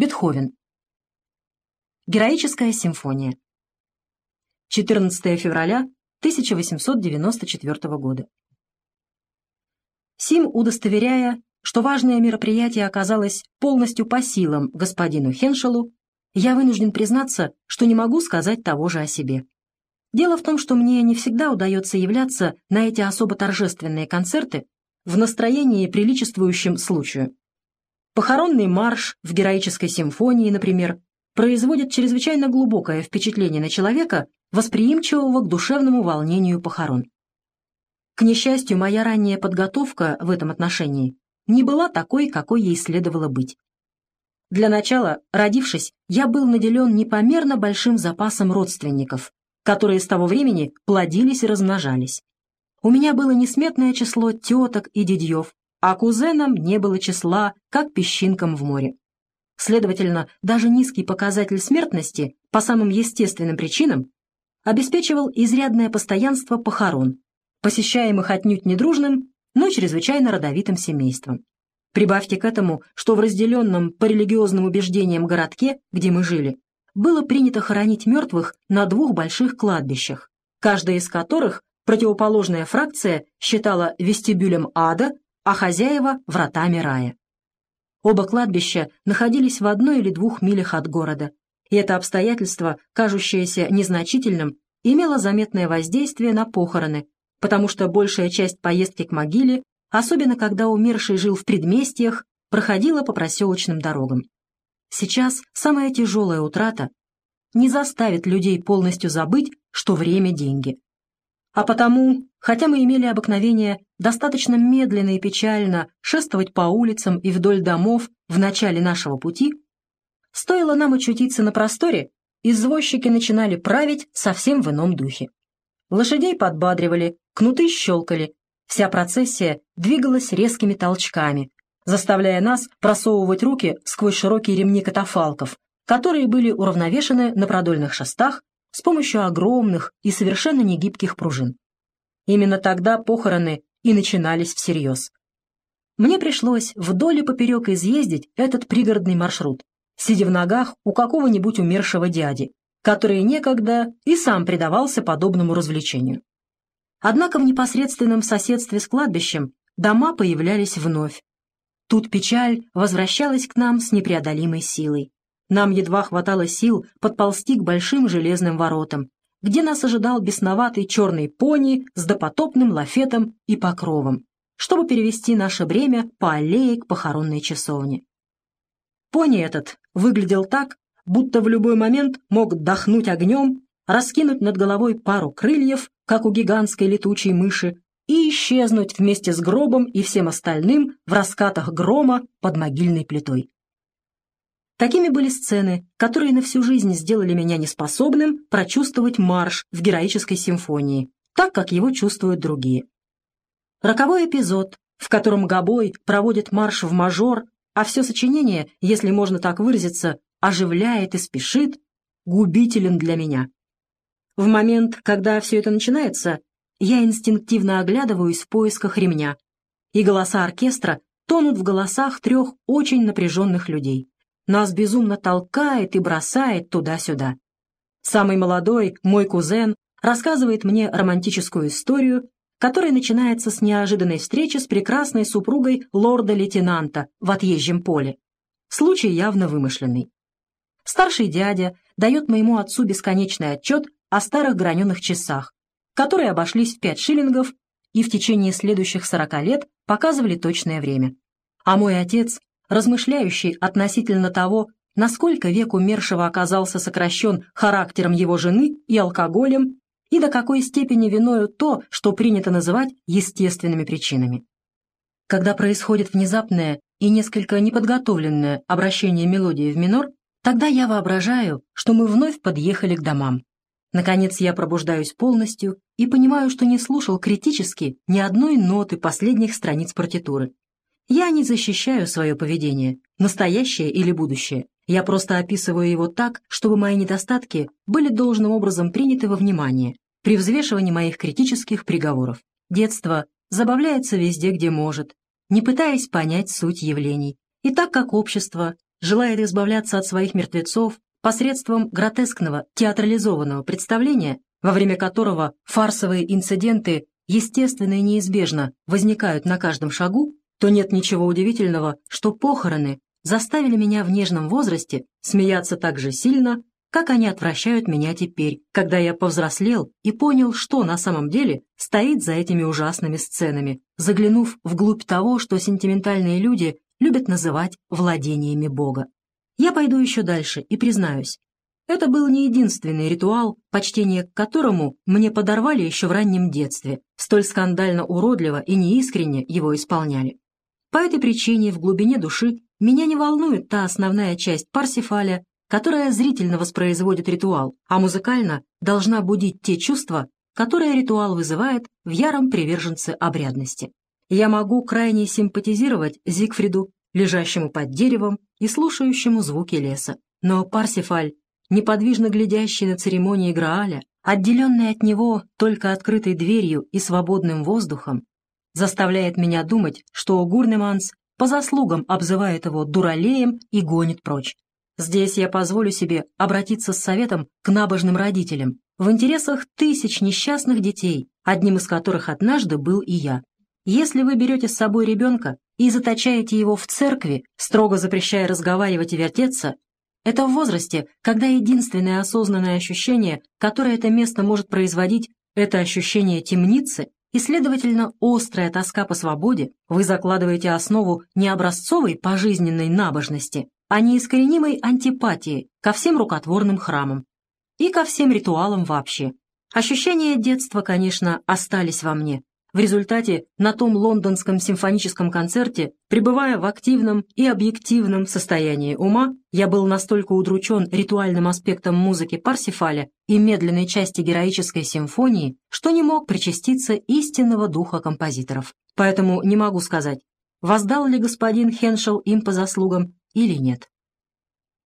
Бетховен. Героическая симфония. 14 февраля 1894 года. Сим удостоверяя, что важное мероприятие оказалось полностью по силам господину Хеншелу, я вынужден признаться, что не могу сказать того же о себе. Дело в том, что мне не всегда удается являться на эти особо торжественные концерты в настроении, приличествующем случаю. Похоронный марш в героической симфонии, например, производит чрезвычайно глубокое впечатление на человека, восприимчивого к душевному волнению похорон. К несчастью, моя ранняя подготовка в этом отношении не была такой, какой ей следовало быть. Для начала, родившись, я был наделен непомерно большим запасом родственников, которые с того времени плодились и размножались. У меня было несметное число теток и дядьев, а кузенам не было числа, как песчинкам в море. Следовательно, даже низкий показатель смертности по самым естественным причинам обеспечивал изрядное постоянство похорон, посещаемых отнюдь недружным, но чрезвычайно родовитым семейством. Прибавьте к этому, что в разделенном по религиозным убеждениям городке, где мы жили, было принято хоронить мертвых на двух больших кладбищах, каждая из которых противоположная фракция считала вестибюлем ада, а хозяева — вратами рая. Оба кладбища находились в одной или двух милях от города, и это обстоятельство, кажущееся незначительным, имело заметное воздействие на похороны, потому что большая часть поездки к могиле, особенно когда умерший жил в предместьях, проходила по проселочным дорогам. Сейчас самая тяжелая утрата не заставит людей полностью забыть, что время – деньги. А потому, хотя мы имели обыкновение достаточно медленно и печально шествовать по улицам и вдоль домов в начале нашего пути, стоило нам очутиться на просторе, извозчики начинали править совсем в ином духе. Лошадей подбадривали, кнуты щелкали, вся процессия двигалась резкими толчками, заставляя нас просовывать руки сквозь широкие ремни катафалков, которые были уравновешены на продольных шестах с помощью огромных и совершенно негибких пружин. Именно тогда похороны и начинались всерьез. Мне пришлось вдоль и поперек изъездить этот пригородный маршрут, сидя в ногах у какого-нибудь умершего дяди, который некогда и сам предавался подобному развлечению. Однако в непосредственном соседстве с кладбищем дома появлялись вновь. Тут печаль возвращалась к нам с непреодолимой силой. Нам едва хватало сил подползти к большим железным воротам, где нас ожидал бесноватый черный пони с допотопным лафетом и покровом, чтобы перевести наше бремя по аллее к похоронной часовне. Пони этот выглядел так, будто в любой момент мог дохнуть огнем, раскинуть над головой пару крыльев, как у гигантской летучей мыши, и исчезнуть вместе с гробом и всем остальным в раскатах грома под могильной плитой. Такими были сцены, которые на всю жизнь сделали меня неспособным прочувствовать марш в героической симфонии, так как его чувствуют другие. Роковой эпизод, в котором Габой проводит марш в мажор, а все сочинение, если можно так выразиться, оживляет и спешит, губителен для меня. В момент, когда все это начинается, я инстинктивно оглядываюсь в поисках ремня, и голоса оркестра тонут в голосах трех очень напряженных людей. Нас безумно толкает и бросает туда-сюда. Самый молодой, мой кузен, рассказывает мне романтическую историю, которая начинается с неожиданной встречи с прекрасной супругой лорда-лейтенанта в отъезжем поле. Случай явно вымышленный. Старший дядя дает моему отцу бесконечный отчет о старых граненых часах, которые обошлись в пять шиллингов и в течение следующих сорока лет показывали точное время. А мой отец размышляющий относительно того, насколько век умершего оказался сокращен характером его жены и алкоголем, и до какой степени виною то, что принято называть естественными причинами. Когда происходит внезапное и несколько неподготовленное обращение мелодии в минор, тогда я воображаю, что мы вновь подъехали к домам. Наконец я пробуждаюсь полностью и понимаю, что не слушал критически ни одной ноты последних страниц партитуры. Я не защищаю свое поведение, настоящее или будущее. Я просто описываю его так, чтобы мои недостатки были должным образом приняты во внимание при взвешивании моих критических приговоров. Детство забавляется везде, где может, не пытаясь понять суть явлений. И так как общество желает избавляться от своих мертвецов посредством гротескного театрализованного представления, во время которого фарсовые инциденты естественно и неизбежно возникают на каждом шагу, то нет ничего удивительного, что похороны заставили меня в нежном возрасте смеяться так же сильно, как они отвращают меня теперь, когда я повзрослел и понял, что на самом деле стоит за этими ужасными сценами, заглянув вглубь того, что сентиментальные люди любят называть владениями Бога. Я пойду еще дальше и признаюсь, это был не единственный ритуал, почтение к которому мне подорвали еще в раннем детстве, столь скандально уродливо и неискренне его исполняли. По этой причине в глубине души меня не волнует та основная часть Парсифаля, которая зрительно воспроизводит ритуал, а музыкально должна будить те чувства, которые ритуал вызывает в яром приверженце обрядности. Я могу крайне симпатизировать Зигфриду, лежащему под деревом и слушающему звуки леса. Но Парсифаль, неподвижно глядящий на церемонии Грааля, отделенный от него только открытой дверью и свободным воздухом, заставляет меня думать, что Гурнеманс по заслугам обзывает его дуралеем и гонит прочь. Здесь я позволю себе обратиться с советом к набожным родителям в интересах тысяч несчастных детей, одним из которых однажды был и я. Если вы берете с собой ребенка и заточаете его в церкви, строго запрещая разговаривать и вертеться, это в возрасте, когда единственное осознанное ощущение, которое это место может производить, это ощущение темницы, и, следовательно, острая тоска по свободе, вы закладываете основу не образцовой пожизненной набожности, а неискоренимой антипатии ко всем рукотворным храмам и ко всем ритуалам вообще. Ощущения детства, конечно, остались во мне, в результате на том лондонском симфоническом концерте, пребывая в активном и объективном состоянии ума, я был настолько удручен ритуальным аспектом музыки Парсифаля и медленной части героической симфонии, что не мог причаститься истинного духа композиторов. Поэтому не могу сказать, воздал ли господин Хеншел им по заслугам или нет.